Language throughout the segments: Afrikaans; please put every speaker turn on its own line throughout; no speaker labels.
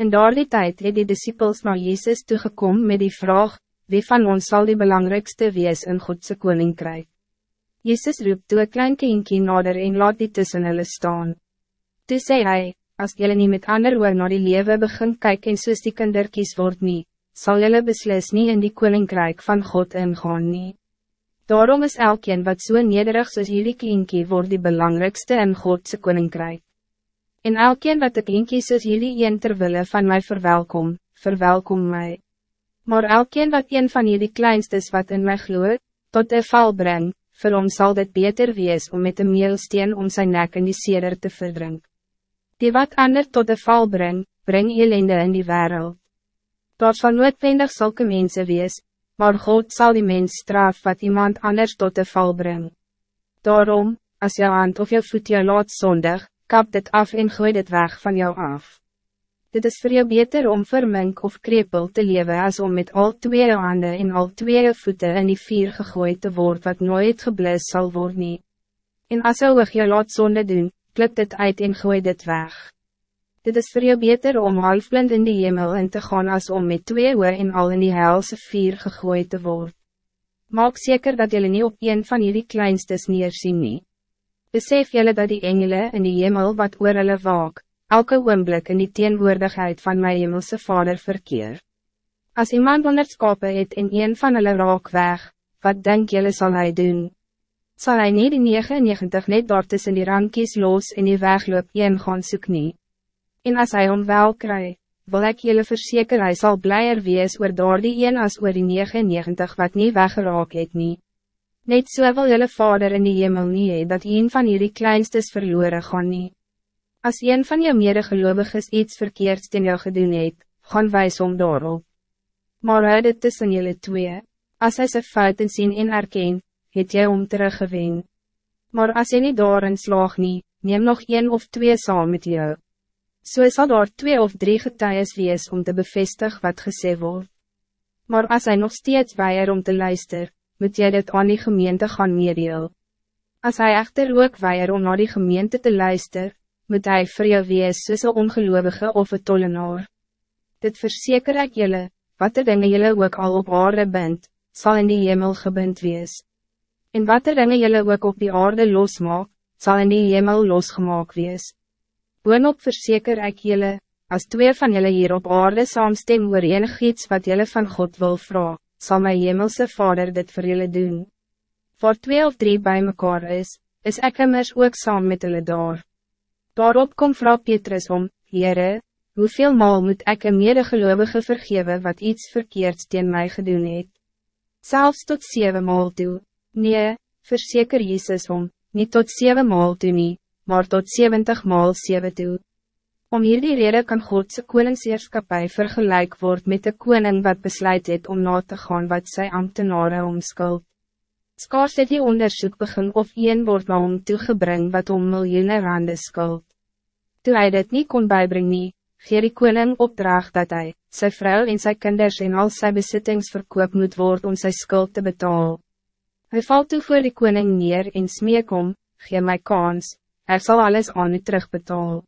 In daardie tijd het die disciples naar Jezus toegekom met die vraag, wie van ons zal die belangrijkste wees in Godse koninkrijk? Jezus roep toe een klein kindje nader en laat die tussen hulle staan. Toe sê hy, as jylle nie met ander oor na die lewe begin kyk en soos die kinderkies word nie, sal jylle beslis nie in die koninkrijk van God ingaan nie. Daarom is elkeen wat so nederig soos hierdie klinkie word die belangrijkste in Godse koninkrijk. En elkeen wat de klinkie soos hierdie een terwille van mij verwelkom, verwelkom mij. Maar elkeen wat een van hierdie kleinstes wat in mij gloeit, tot de val breng, vir hom sal dit beter wees om met een meelsteen om zijn nek in die seder te verdrink. Die wat ander tot de val breng, breng ellende in die wereld. Daar sal noodwendig zulke mensen wees, maar God zal die mens straf wat iemand anders tot de val brengt. Daarom, als jou hand of jou voet jou laat zondig, kap dit af en gooi dit weg van jou af. Dit is voor jou beter om vermink of krepel te leven als om met al twee handen en al twee voeten in die vier gegooid te worden wat nooit geblus zal worden. En als jou jou laat zonde doen, klip dit uit en gooi dit weg. Dit is voor jou beter om halfblind in die hemel in te gaan als om met twee oor en al in die helse vier gegooid te worden. Maak zeker dat jullie niet op een van jullie kleinstes neersien nie. Besef jullie dat die engelen in die hemel wat oor hulle waak, elke oomblik in die teenwoordigheid van mijn hemelse vader verkeer. Als iemand honderd skape het en een van hulle raak weg, wat denk jullie zal hij doen? Zal hij niet die 99 net daar tussen die rankies los en die wegloop een gaan soek nie? En als hij hom wel kry, wil ik jullie verzekeren hij zal blijer wees oor daar die een as oor die 99 wat niet weggeraak het nie. Net so wil jullie vader in die hemel nie hee, dat een van jullie kleinstes verloren gaan nie. As een van jou medegeloviges iets verkeerds ten jou gedoen het, gaan wijs om daarop. Maar hou dit tussen jullie twee, as hy sy fouten sien en erken, het jy om teruggewen. Maar als jy nie daarin slaag nie, neem nog een of twee saam met jou. So sal daar twee of drie getuies wees om te bevestig wat gesê word. Maar als hij nog steeds weier om te luisteren, moet jy dit aan die gemeente gaan meedeel. Als hij echter ook weier om naar die gemeente te luisteren, moet hij voor jou wees soos een ongeloovige of een tollenaar. Dit verzeker ek jylle, wat er dinge jylle ook al op aarde bent, zal in die hemel gebind wees. En wat er dinge jylle ook op die aarde losmaak, zal in die hemel losgemaak wees. Boonop verzeker ek jylle, as twee van jullie hier op aarde saamstem oor enig iets wat jullie van God wil vragen, zal mijn hemelse Vader dit voor jullie doen. Voor twee of drie bij mekaar is, is ek immers ook saam met jullie daar. Daarop kom vrouw Petrus om, Heere, hoeveel maal moet ek een medegeloovige vergeven wat iets verkeerds teen mij gedoen het? Zelfs tot zeven maal toe, nee, verzeker Jezus om, niet tot zeven maal toe nie, maar tot 70 maal 7 toe. Om hierdie rede kan Godse koningsheerskapie vergelijk word met de koning wat besluit het om na te gaan wat sy ambtenaren omskuld. Skaars het die onderzoek begin of een word na hom toegebring wat om miljoenen rande skuld. Toe hy dit niet kon bijbrengen, nie, gee die koning opdracht dat hij, zijn vrouw en zijn kinders en al zijn bezittings verkoop moet worden om zijn schuld te betalen. Hij valt toe voor die koning neer en smeek om, gee my kans, Hij zal alles aan u terugbetaal.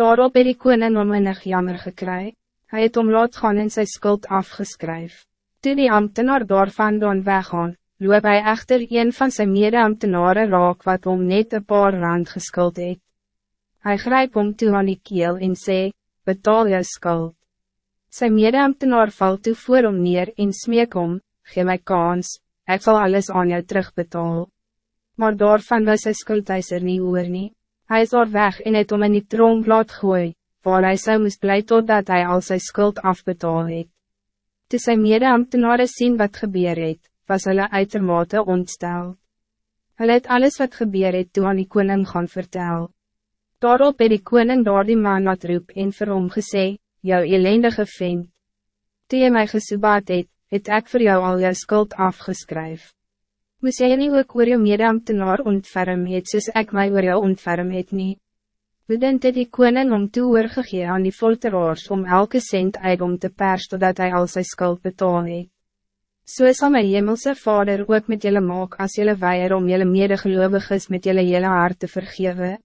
Daarop het die koning om enig jammer gekry, hy het om laat gaan en sy skuld afgeskryf. Toe die ambtenaar daarvan dan weggaan, loop hy echter een van zijn mede-ambtenaren raak wat om net een paar rand geskuld het. Hy grijp om toe aan die keel en sê, betaal jou skuld. Sy mede-ambtenaar val toe voor om neer en smeek om, gee my kans, ik zal alles aan jou terugbetaal maar daarvan was sy skuldhuiser nie oor nie. Hy is daar weg en het om in die tronk laat gooi, waar hy sou moest blij totdat hij al sy skuld afbetaal het. Toe sy mede-ambtenare sien wat gebeur het, was hulle uitermate ontstel. Hulle het alles wat gebeur het toe aan die koning gaan vertel. Daarop het die koning daar die man laat roep en vir hom gesê, jou elendige vent. Toe jy my gesoebaat het, het ek vir jou al jou skuld afgeskryf. Moes jy nie ook oor jou mede-ambtenaar ontferm het soos ek my oor jou ontferm het nie? Woedend het die koning om toe oorgegee aan die folteraars om elke cent uit om te pers totdat hij al sy skuld betaal het. So sal my hemelse vader ook met jullie maak as jullie weier om jullie medegeloviges met jullie hele hart te vergeven.